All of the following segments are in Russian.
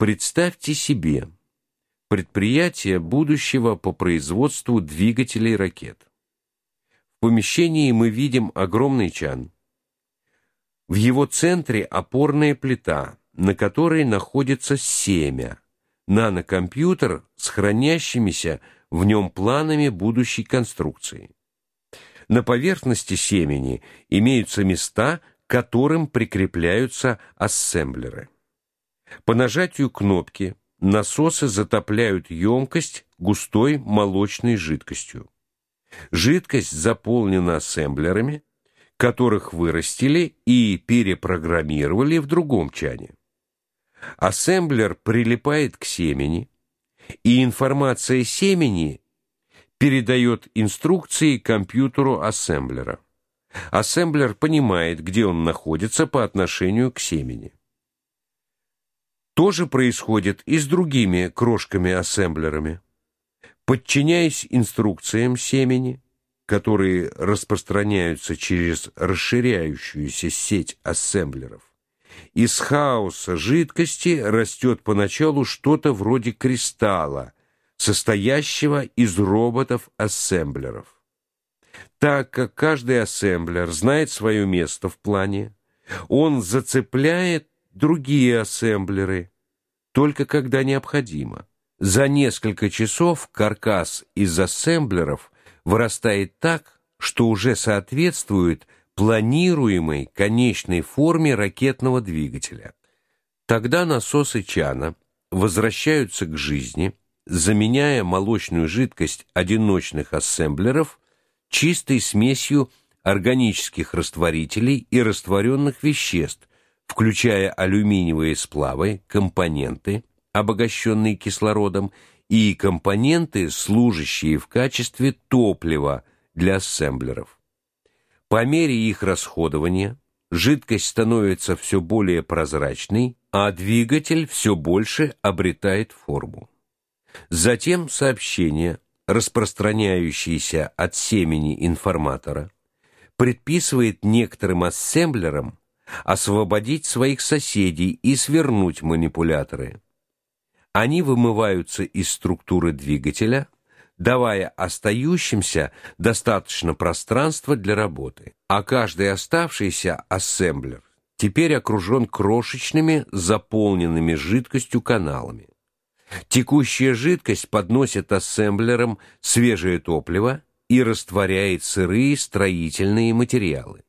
Представьте себе предприятие будущего по производству двигателей ракет. В помещении мы видим огромный чан. В его центре опорная плита, на которой находится семя, нанокомпьютер с хранящимися в нем планами будущей конструкции. На поверхности семени имеются места, к которым прикрепляются ассемблеры. По нажатию кнопки насосы затопляют емкость густой молочной жидкостью. Жидкость заполнена ассемблерами, которых вырастили и перепрограммировали в другом чане. Ассемблер прилипает к семени, и информация семени передает инструкции компьютеру ассемблера. Ассемблер понимает, где он находится по отношению к семени. То же происходит и с другими крошками-ассемблерами. Подчиняясь инструкциям семени, которые распространяются через расширяющуюся сеть ассемблеров, из хаоса жидкости растет поначалу что-то вроде кристалла, состоящего из роботов-ассемблеров. Так как каждый ассемблер знает свое место в плане, он зацепляет другие ассемблеры только когда необходимо. За несколько часов каркас из ассемблеров вырастает так, что уже соответствует планируемой конечной форме ракетного двигателя. Тогда насосы чана возвращаются к жизни, заменяя молочную жидкость одиночных ассемблеров чистой смесью органических растворителей и растворенных веществ, включая алюминиевые сплавы, компоненты, обогащенные кислородом, и компоненты, служащие в качестве топлива для ассемблеров. По мере их расходования жидкость становится все более прозрачной, а двигатель все больше обретает форму. Затем сообщение, распространяющееся от семени информатора, предписывает некоторым ассемблерам освободить своих соседей и свернуть манипуляторы. Они вымываются из структуры двигателя – давая остающимся достаточно пространства для работы. А каждый оставшийся ассемблер теперь окружен крошечными, заполненными жидкостью каналами. Текущая жидкость подносит ассемблерам свежее топливо и растворяет сырые строительные материалы.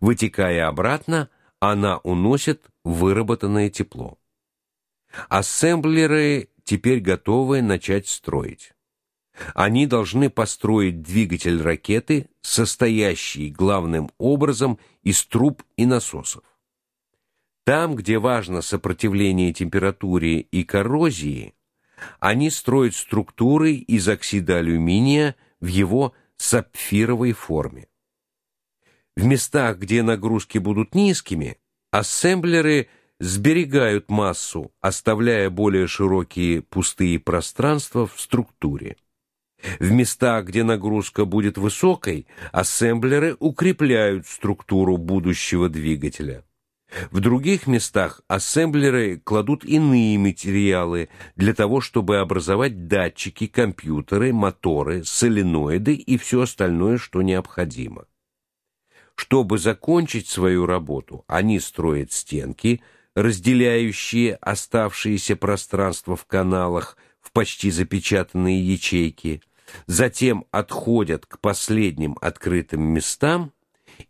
Вытекая обратно, она уносит выработанное тепло. Ассемблеры теперь готовы начать строить. Они должны построить двигатель ракеты, состоящий главным образом из труб и насосов. Там, где важно сопротивление температуре и коррозии, они строят структуры из оксида алюминия в его сапфировой форме. В местах, где нагрузки будут низкими, ассемблеры сберегают массу, оставляя более широкие пустые пространства в структуре. В местах, где нагрузка будет высокой, ассемблеры укрепляют структуру будущего двигателя. В других местах ассемблеры кладут иные материалы для того, чтобы образовать датчики, компьютеры, моторы, соленоиды и все остальное, что необходимо. Чтобы закончить свою работу, они строят стенки, разделяющие оставшиеся пространства в каналах в почти запечатанные ячейки – затем отходят к последним открытым местам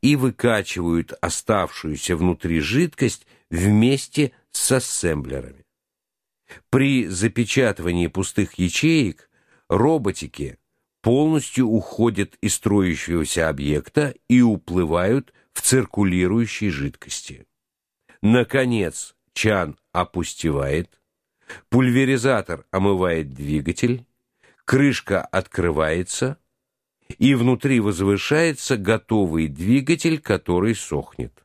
и выкачивают оставшуюся внутри жидкость вместе с ассемблерами. При запечатывании пустых ячеек роботики полностью уходят из строящегося объекта и уплывают в циркулирующей жидкости. Наконец, чан опустевает, пульверизатор омывает двигатель, крышка открывается, и внутри возвышается готовый двигатель, который сохнет.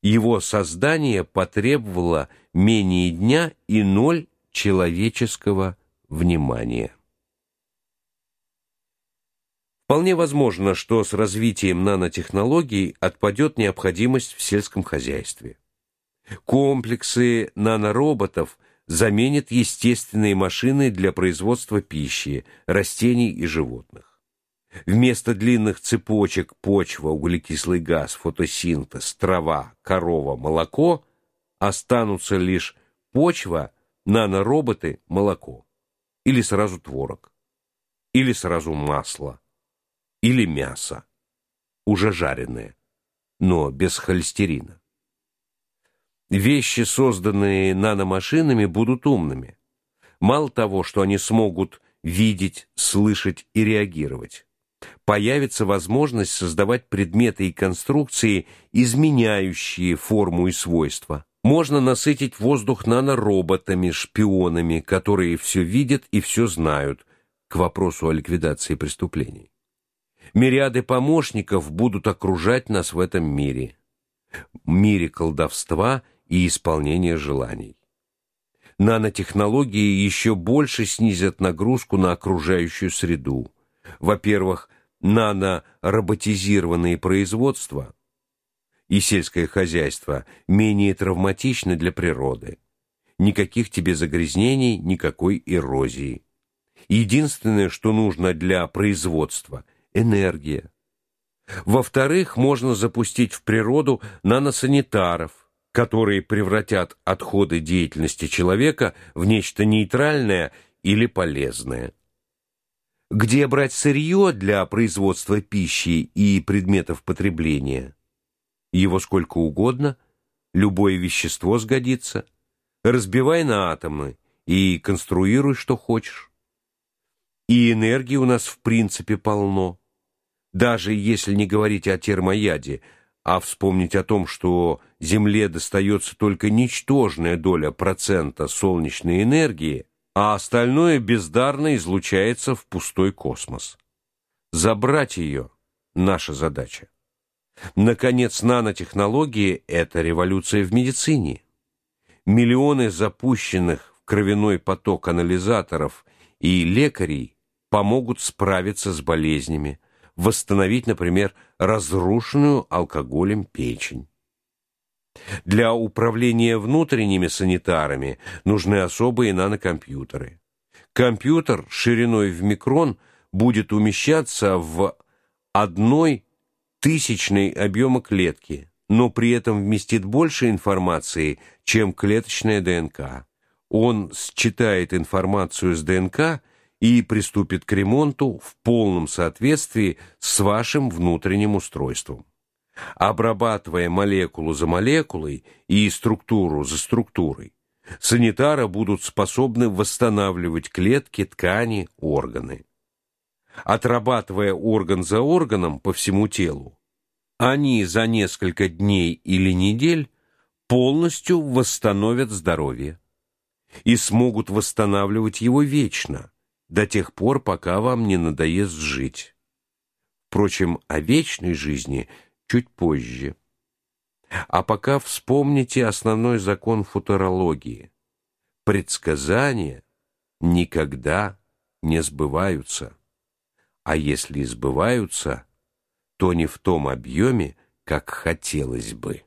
Его создание потребовало менее дня и ноль человеческого внимания. Вполне возможно, что с развитием нанотехнологий отпадет необходимость в сельском хозяйстве. Комплексы нанороботов заменит естественные машины для производства пищи, растений и животных. Вместо длинных цепочек почва, углекислый газ, фотосинтез, трава, корова, молоко останутся лишь почва, нанороботы, молоко. Или сразу творог. Или сразу масло. Или мясо. Уже жареное, но без холестерина. Вещи, созданные наномашинами, будут умными. Мало того, что они смогут видеть, слышать и реагировать, появится возможность создавать предметы и конструкции, изменяющие форму и свойства. Можно насытить воздух нанороботами, шпионами, которые все видят и все знают, к вопросу о ликвидации преступлений. Мириады помощников будут окружать нас в этом мире, мире колдовства и исполнения желаний. Нанотехнологии еще больше снизят нагрузку на окружающую среду. Во-первых, нанороботизированные производства и сельское хозяйство менее травматичны для природы. Никаких тебе загрязнений, никакой эрозии. Единственное, что нужно для производства энергия. Во-вторых, можно запустить в природу наносанитаров, которые превратят отходы деятельности человека в нечто нейтральное или полезное. Где брать сырье для производства пищи и предметов потребления? Его сколько угодно, любое вещество сгодится. Разбивай на атомы и конструируй что хочешь. И энергии у нас в принципе полно. Даже если не говорить о термояде, а вспомнить о том, что Земле достается только ничтожная доля процента солнечной энергии, а остальное бездарно излучается в пустой космос. Забрать ее — наша задача. Наконец, нанотехнологии — это революция в медицине. Миллионы запущенных в кровяной поток анализаторов и лекарей помогут справиться с болезнями, восстановить, например, разрушенную алкоголем печень. Для управления внутренними санитарами нужны особые нанокомпьютеры. Компьютер шириной в микрон будет умещаться в одной тысячной объема клетки, но при этом вместит больше информации, чем клеточная ДНК. Он считает информацию с ДНК и приступит к ремонту в полном соответствии с вашим внутренним устройством. Обрабатывая молекулу за молекулой и структуру за структурой, санитары будут способны восстанавливать клетки, ткани, органы. Отрабатывая орган за органом по всему телу, они за несколько дней или недель полностью восстановят здоровье и смогут восстанавливать его вечно до тех пор, пока вам не надоест жить. Впрочем, о вечной жизни чуть позже. А пока вспомните основной закон футурологии. Предсказания никогда не сбываются. А если сбываются, то не в том объеме, как хотелось бы.